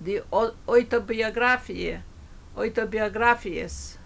de autobiografia, autobiografias